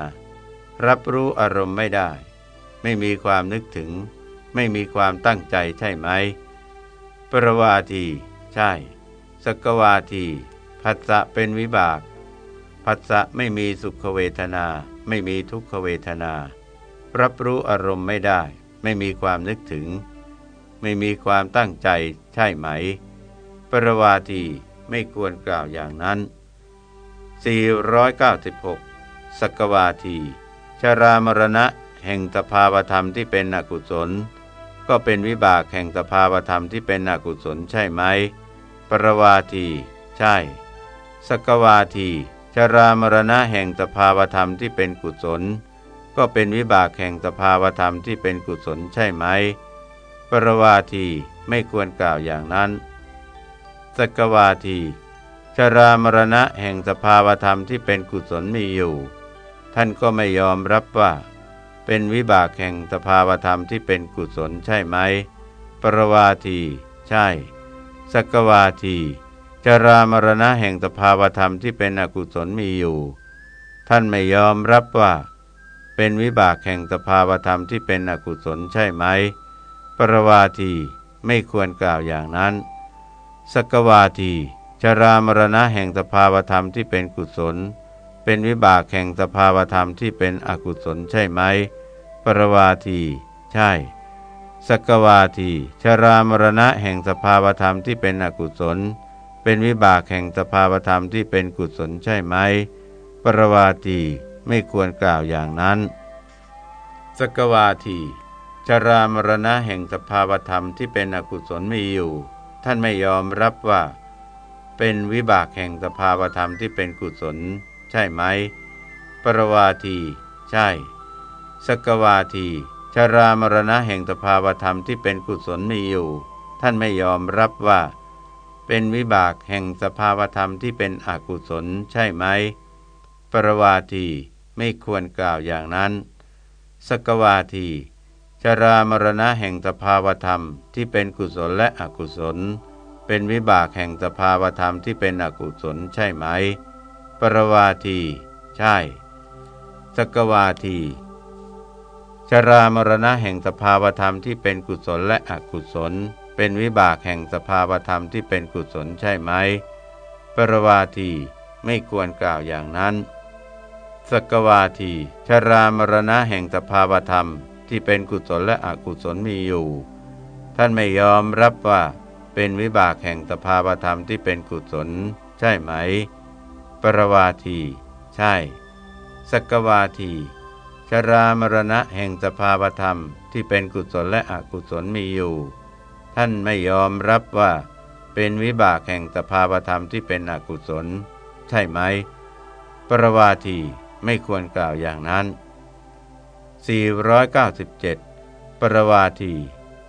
S1: รับรู้อารมณ์ไม่ได้ ไม่มีความนึกถึง ไม่มีความตั้งใจใช่ไหม ปรวาที ใช่ สกวาที ผัสสะเป็นวิบาก ผัสสะไม่มีสุขเวทนา ไม่มีทุกขเวทนา รับรู้อารมณ์ไม่ได้ ไม่มีความนึกถึง ไม่มีความตั้งใจใช่ไหม ปรวาทีไม่ควรกล่าวอย่างนั้น 496 สกวาที ชรามรณะแห่งสภาวธรรมที่เป็นอกุศล ก็เป็นวิบากแห่งสภาวธรรมที่เป็นอกุศลใช่ไหม ปรวาที ใช่ สกวาที ชรามรณะแห่งสภาวธรรมที่เป็นกุศล ก็เป็นวิบากแห่งสภาวธรรมที่เป็นกุศลใช่ไหม ปรวาทีไม่ควรกล่าวอย่างนั้น สกวาที ชรามรณะแห่งสภาวธรรมที่เป็นกุศลมีอยู่ ท่านก็ไม่ยอมรับว่า เป็นวิบากแห่งสภาวธรรมที่เป็นกุศลใช่ไหม ปรวาที ใช่ สกวาที ชรามรณะแห่งสภาวธรรมที่เป็นอกุศลมีอยู่ ท่านไม่ยอมรับว่า เป็นวิบากแห่งสภาวธรรมที่เป็นอกุศลใช่ไหม ปรวาทีไม่ควรกล่าวอย่างนั้น สกวาทีชรามรณะแห่งสภาวธรรมที่เป็นกุศล เป็นวิบากแห่งสภาวธรรมที่เป็นอกุศลใช่ไหม ปรวาทีใช่สกวาทีชรามรณะแห่งสภาวธรรมที่เป็นอกุศล เป็นวิบากแห่งสภาวธรรมที่เป็นกุศลใช่ไหม ปรวาทีไม่ควรกล่าวอย่างนั้น สกวาทีชรามรณะแห่งสภาวธรรมที่เป็นอกุศลมีอยู่ ท่านไม่ยอมรับว่า เป็นวิบากแห่งสภาวธรรมที่เป็นกุศล ใช่ไหม ปรวาทีใช่ สกวาทีชรามรณะแห่งสภาวธรรมที่เป็นกุศลมีอยู่ ท่านไม่ยอมรับว่า เป็นวิบากแห่งสภาวธรรมที่เป็นอกุศลใช่ไหม ปรวาทีไม่ควรกล่าวอย่างนั้น สกวาทีชรามรณะแห่งสภาวธรรมที่เป็นกุศลและอกุศล เป็นวิบากแห่งสภาวธรรมที่เป็นอกุศลใช่ไหม ปรวาที ใช่ สกวาทีชรามรณะแห่งสภาวธรรมที่เป็นกุศลและอกุศล เป็นวิบากแห่งสภาวธรรมที่เป็นกุศลใช่ไหม ปรวาทีไม่ควรกล่าวอย่างนั้น สกวาที ชรามรณะแห่งสภาวธรรมที่เป็นกุศลและอกุศลมีอยู่ ท่านไม่ยอมรับว่าเป็นวิบากแห่งสภาวธรรมที่เป็นกุศล ใช่ไหม ปรวาที ใช่ สกวาที ชรามรณะแห่งสภาวธรรมที่เป็นกุศลและอกุศลมีอยู่ ท่านไม่ยอมรับว่าเป็นวิบากแห่งสภาวธรรมที่เป็นอกุศล ใช่ไหม ปรวาทีไม่ควรกล่าวอย่างนั้น 497 ปรวาที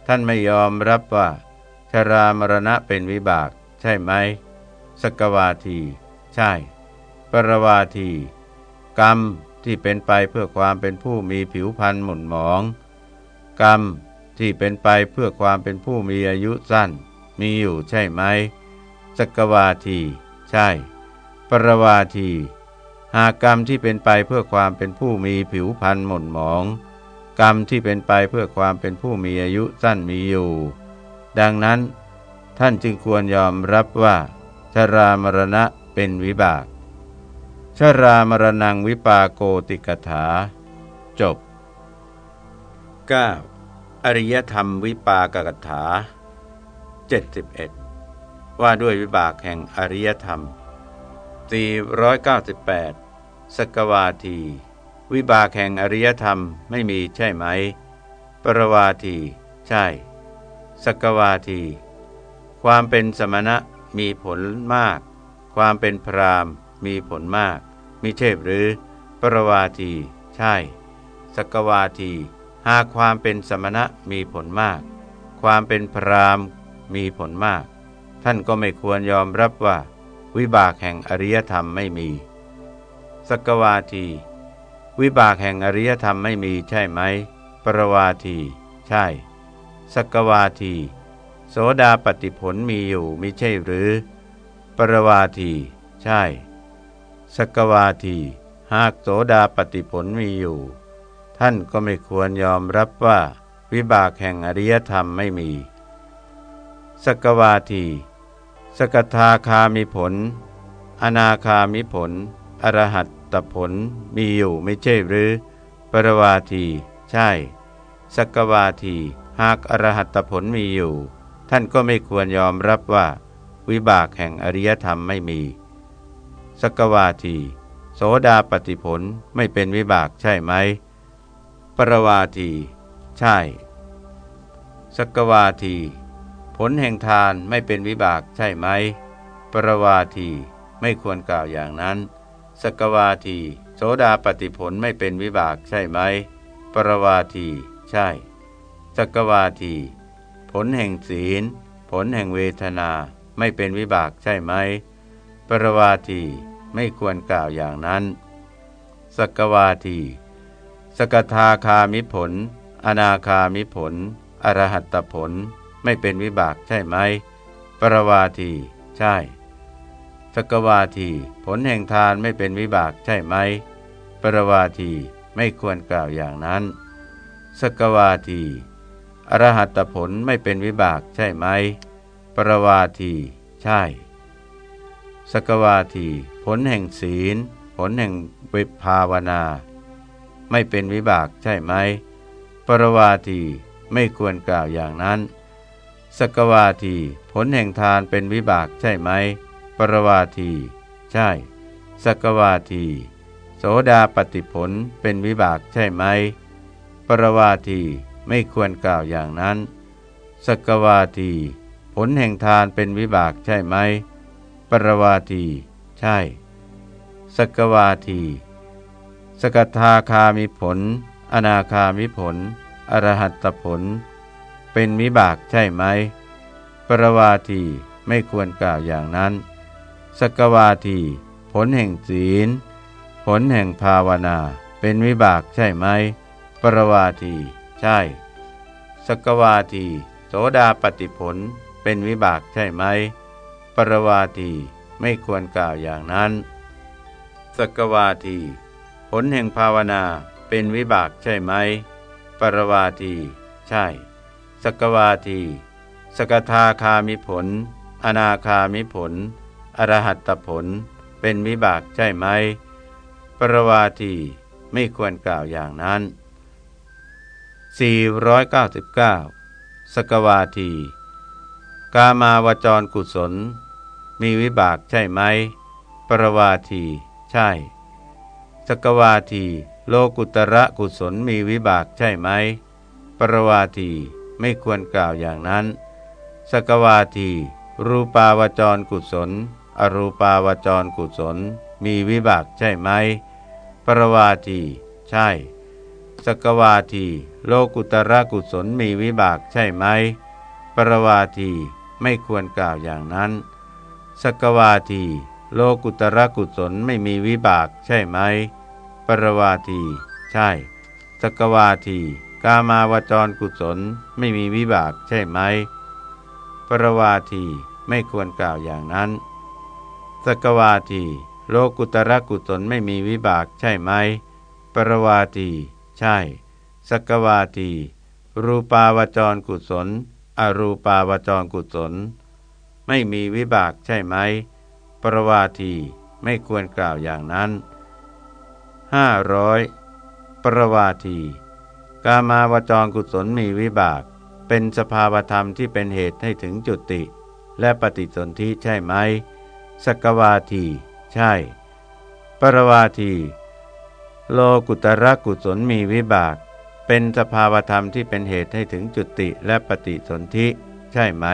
S1: ท่านไม่ยอมรับว่า ชรามรณะเป็นวิบาก ใช่ไหม สกวาที ใช่ ปรวาที กรรมที่เป็นไปเพื่อความเป็นผู้มีผิวพรรณหม่นหมอง กรรม ที่เป็นไปเพื่อความเป็นผู้มีอายุสั้น มีอยู่ใช่ไหมสกวาที ใช่ ปรวาที หากกรรมที่เป็นไปเพื่อความเป็นผู้มีผิวพรรณหม่นหมอง กรรมที่เป็นไปเพื่อความเป็นผู้มีอายุสั้นมีอยู่ ดังนั้น ท่านจึงควรยอมรับว่า ชรามรณะเป็นวิบากชรามรณังวิปาโกติกถา จบ 9. อริยธรรมวิปากกถา 71 ว่าด้วยวิบากแห่งอริยธรรม 498 สกวาที วิบากแห่งอริยธรรมไม่มีใช่ไหม ปรวาที ใช่ สกวาที ความเป็นสมณะมีผลมาก ความเป็นพรามมีผลมากมิเช่หรือ ปรวาที ใช่ สกวาที หากความเป็นสมณะมีผลมาก ความเป็นพรามมีผลมาก ท่านก็ไม่ควรยอมรับว่า วิบากแห่งอริยธรรมไม่มี สกวาที วิบากแห่งอริยธรรมไม่มีใช่ไหม ปรวาที ใช่ สกวาที โสดาปฏิผลมีอยู่มิใช่หรือ ปรวาที ใช่ สกวาที หากโสดาปฏิผลมีอยู่ ท่านก็ไม่ควรยอมรับว่า วิบากแห่งอริยธรรมไม่มี สกวาที สกทาคามีผล อนาคามิผล อรหัตตผลมีอยู่ไม่ใช่หรือ ปรวาที ใช่ สกวาที หากอรหัตตผลมีอยู่ ท่านก็ไม่ควรยอมรับว่า วิบากแห่งอริยธรรมไม่มี สกวาที โสดาปฏิผลไม่เป็นวิบากใช่ไหม รวาที ใช่สกวาที ผลแห่งทานไม่เป็นวิบากใช่ไหม ปรวาทีไม่ควรกล่าวอย่างนั้น สกวาที โสดาปฏิผลไม่เป็นวิบากใช่ไหม ปรวาที ใช่ สกวาที ผลแห่งศีล ผลแห่งเวทนาไม่เป็นวิบากใช่ไหม ปรวาทีไม่ควรกล่าวอย่างนั้น สกวาที สกทาคามิผล อนาคามิผล อรหัตตผล ไม่เป็นวิบากใช่ไหม ปรวาที ใช่ สกวาที ผลแห่งทานไม่เป็นวิบากใช่ไหม ปรวาทีไม่ควรกล่าวอย่างนั้น สกวาที อรหัตผลไม่เป็นวิบากใช่ไหม ปรวาที ใช่ สกวาที ผลแห่งศีล ผลแห่งวิภาวนา ไม่เป็นวิบากใช่ไหม ปรวาทีไม่ควรกล่าวอย่างนั้น สกวาทีผลแห่งทานเป็นวิบากใช่ไหม ปรวาที ใช่ สกวาที โสดาปฏิผลเป็นวิบากใช่ไหม ปรวาทีไม่ควรกล่าวอย่างนั้น สกวาที ผลแห่งทานเป็นวิบากใช่ไหม ปรวาที ใช่ สกวาที สกทาคามิผล อนาคามิผล อรหัตผล เป็นวิบากใช่ไหม ปรวาทีไม่ควรกล่าวอย่างนั้น สกวาทีผลแห่งศีล ผลแห่งภาวนา เป็นวิบากใช่ไหม ปรวาทีใช่ สกวาทีโสดาปฏิผล เป็นวิบากใช่ไหม ปรวาทีไม่ควรกล่าวอย่างนั้น สกวาที ผลแห่งภาวนาเป็นวิบากใช่ไหม ปรวาที ใช่ สกวาที สกทาคามิผล อนาคามิผล อรหัตตผล เป็นวิบากใช่ไหม ปรวาทีไม่ควรกล่าวอย่างนั้น 499 สกวาที กามาวจรกุศล มีวิบากใช่ไหม ปรวาที ใช่ สกวาที โลกุตระกุศลมีวิบากใช่ไหม ปรวาทีไม่ควรกล่าวอย่างนั้น สกวาที รูปาวจรกุศล อรูปาวจรกุศล มีวิบากใช่ไหม ปรวาที ใช่ สกวาที โลกุตระกุศลมีวิบากใช่ไหม ปรวาทีไม่ควรกล่าวอย่างนั้น สกวาที โลกุตระกุศลไม่มีวิบากใช่ไหม ปรวาที ใช่ สกวาที กามาวจรกุศลไม่มีวิบากใช่ไหม ปรวาทีไม่ควรกล่าวอย่างนั้น สกวาที โลกุตระกุศลไม่มีวิบากใช่ไหม ปรวาที ใช่ สกวาที รูปาวจรกุศล อรูปาวจรกุศล ไม่มีวิบากใช่ไหม ปรวาทีไม่ควรกล่าวอย่างนั้นห้าร้อยปรวาที กามาวจรกุศลมีวิบาก เป็นสภาวธรรมที่เป็นเหตุให้ถึงจุติ และปฏิสนธิใช่ไหมสกวาที ใช่ ปรวาที โลกุตระกุศลมีวิบาก เป็นสภาวธรรมที่เป็นเหตุให้ถึงจุติและปฏิสนธิ ใช่ไหม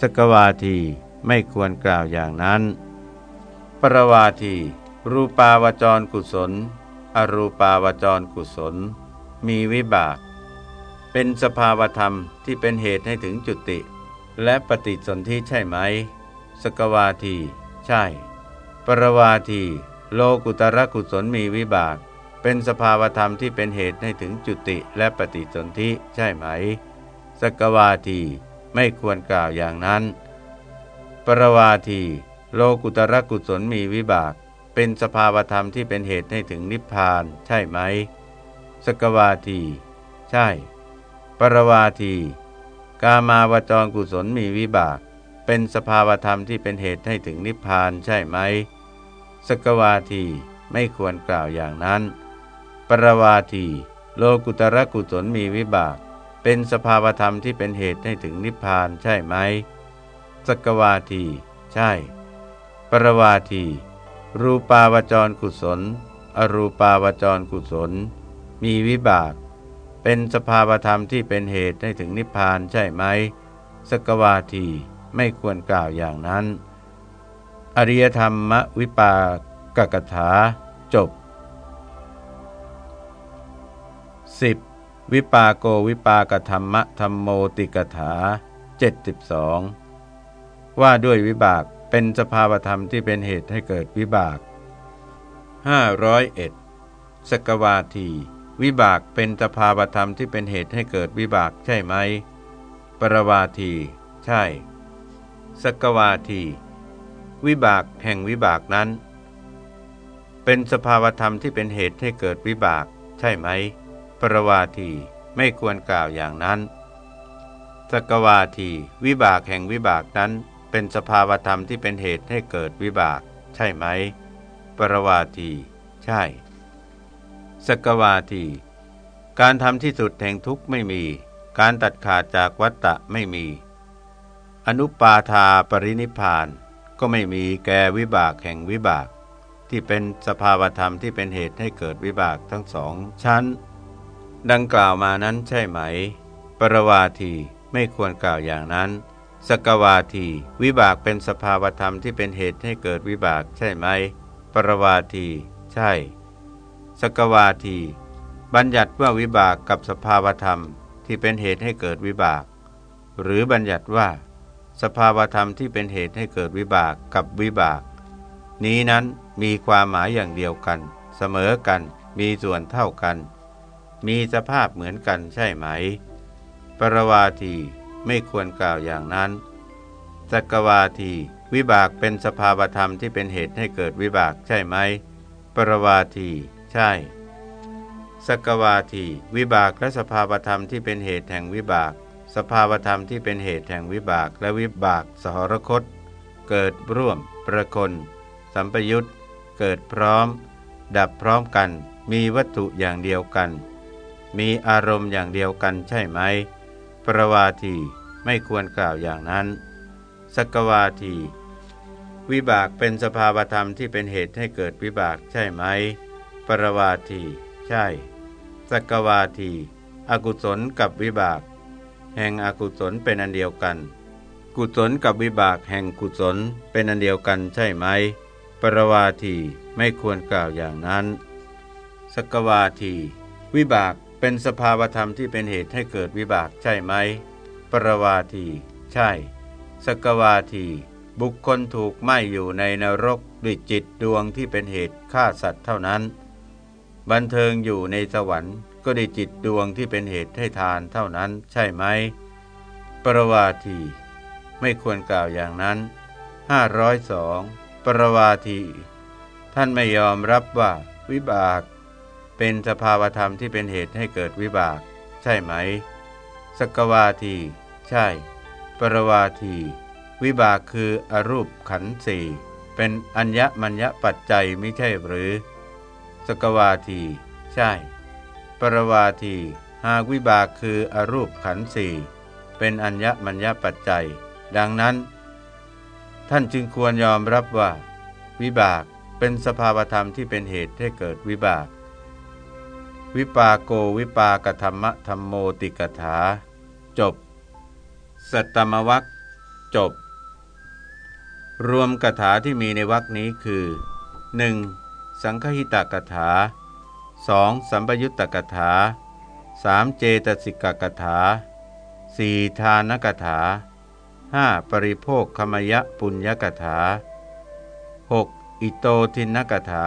S1: สกวาที ไม่ควรกล่าวอย่างนั้น ปรวาทีรูปาวจรกุศล อรูปาวจรกุศล มีวิบาก เป็นสภาวธรรมที่เป็นเหตุให้ถึงจุติ และปฏิสนธิใช่ไหม สกวาที ใช่ ปรวาที โลกุตระกุศลมีวิบาก เป็นสภาวธรรมที่เป็นเหตุให้ถึงจุติและปฏิสนธิใช่ไหม สกวาที ไม่ควรกล่าวอย่างนั้น รวาที โลกุตระกุศลมีวิบาก เป็นสภาวธรรมที่เป็นเหตุให้ถึงนิพพาน ใช่ไหม สกวาที ใช่ ปรวาที กามาวจรกุศลมีวิบาก เป็นสภาวธรรมที่เป็นเหตุให้ถึงนิพพานใช่ไหม สกวาทีไม่ควรกล่าวอย่างนั้น ปรวาที โลกุตระกุศลมีวิบาก เป็นสภาวธรรมที่เป็นเหตุให้ถึงนิพพานใช่ไหม สกวาที ใช่ ปรวาที รูปาวจรกุศล อรูปาวจรกุศล มีวิบาก เป็นสภาวธรรมที่เป็นเหตุให้ถึงนิพพานใช่ไหมสกวาทีไม่ควรกล่าวอย่างนั้น อริยธรรมวิปากกถาจบ 10. วิปาโกวิปากธรรมธรรมโมติกถา 72 ว่าด้วยวิบากเป็นสภาวธรรมที่เป็นเหตุให้เกิดวิบาก 501 สกวาที วิบากเป็นสภาวธรรมที่เป็นเหตุให้เกิดวิบากใช่ไหม ปรวาที ใช่ สกวาที วิบากแห่งวิบากนั้น เป็นสภาวธรรมที่เป็นเหตุให้เกิดวิบาก ใช่ไหม ปรวาทีไม่ควรกล่าวอย่างนั้นสกวาที วิบากแห่งวิบากนั้น เป็นสภาวธรรมที่เป็นเหตุให้เกิดวิบาก ใช่ไหม ปรวาที ใช่ สกวาที การทำที่สุดแห่งทุกข์ไม่มี การตัดขาดจากวัตตะไม่มี อนุปาทาปรินิพาน ก็ไม่มีแก่วิบากแห่งวิบาก ที่เป็นสภาวธรรมที่เป็นเหตุให้เกิดวิบากทั้งสองชั้น ดังกล่าวมานั้นใช่ไหม ปรวาทีไม่ควรกล่าวอย่างนั้น สกวาทีวิบากเป็นสภาวธรรมที่เป็นเหตุให้เกิดวิบากใช่ไหม ปรวาที ใช่ สกวาที บัญญัติว่าวิบากกับสภาวธรรมที่เป็นเหตุให้เกิดวิบาก หรือบัญญัติว่า สภาวธรรมที่เป็นเหตุให้เกิดวิบากกับวิบาก นี้นั้นมีความหมายอย่างเดียวกัน เสมอกัน มีส่วนเท่ากัน มีสภาพเหมือนกันใช่ไหม ปรวาที ไม่ควรกล่าวอย่างนั้นสักวาทีวิบากเป็นสภาวธรรมที่เป็นเหตุให้เกิดวิบากใช่ไหม ปรวาทีใช่สกวาทีวิบากและสภาวธรรมที่เป็นเหตุแห่งวิบาก สภาวธรรมที่เป็นเหตุแห่งวิบากและวิบากสหรคต เกิดร่วม ประคนสัมปยุตเกิดพร้อม ดับพร้อมกัน มีวัตถุอย่างเดียวกัน มีอารมณ์อย่างเดียวกันใช่ไหม ปรวาทีไม่ควรกล่าวอย่างนั้น สกวาทีววิบากเป็นสภาวธรรมที่เป็นเหตุให้เกิดวิบากใช่ไหม ปรวาที ใช่ สกวาที อกุศลกับวิบาก แห่งอกุศลเป็นอันเดียวกัน กุศลกับวิบากแห่งกุศลเป็นอันเดียวกันใช่ไหม ปรวาทีไม่ควรกล่าวอย่างนั้น สกวาที วิบาก เป็นสภาวธรรมที่เป็นเหตุให้เกิดวิบากใช่ไหม ปรวาที ใช่ สกวาที บุคคลถูกไหม้อยู่ในนรกด้วยจิตดวงที่เป็นเหตุฆ่าสัตว์เท่านั้น บันเทิงอยู่ในสวรรค์ก็ได้จิตดวงที่เป็นเหตุให้ทานเท่านั้นใช่ไหม ปรวาที ไม่ควรกล่าวอย่างนั้น 502 ปรวาที ท่านไม่ยอมรับว่าวิบาก เป็นสภาวธรรมที่เป็นเหตุให้เกิดวิบาก ใช่ไหม สกวาที ใช่ ปรวาที วิบากคืออรูปขันธ์สี่เป็นอัญญมัญญปัจจัยไม่ใช่หรือ สกวาที ใช่ ปรวาที หากวิบากคืออรูปขันธ์สี่เป็นอัญญมัญญปัจจัย ดังนั้น ท่านจึงควรยอมรับว่า วิบากเป็นสภาวธรรมที่เป็นเหตุให้เกิดวิบาก วิปาโกวิปากธรรมธรรมโมติกถา จบ สัตตมวัคจบ รวมกถาที่มีในวรคนี้คือ 1. สังคหิตกถา 2. สัมปยุตตกถา 3. เจตสิกกถา 4. ทานกถา 5. ปริโภคขมยะปุญญกถา 6. อิโตทินกถา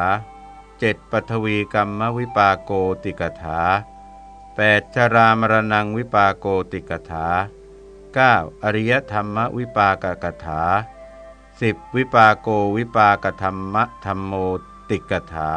S1: 7. ปทวีกรรมวิปาโกติกถา 8. ชรามรณังวิปาโกติกถา 9. อริยธรรมวิปากกถาสิบวิปาโกวิปากธรรมธรรมโมติกถา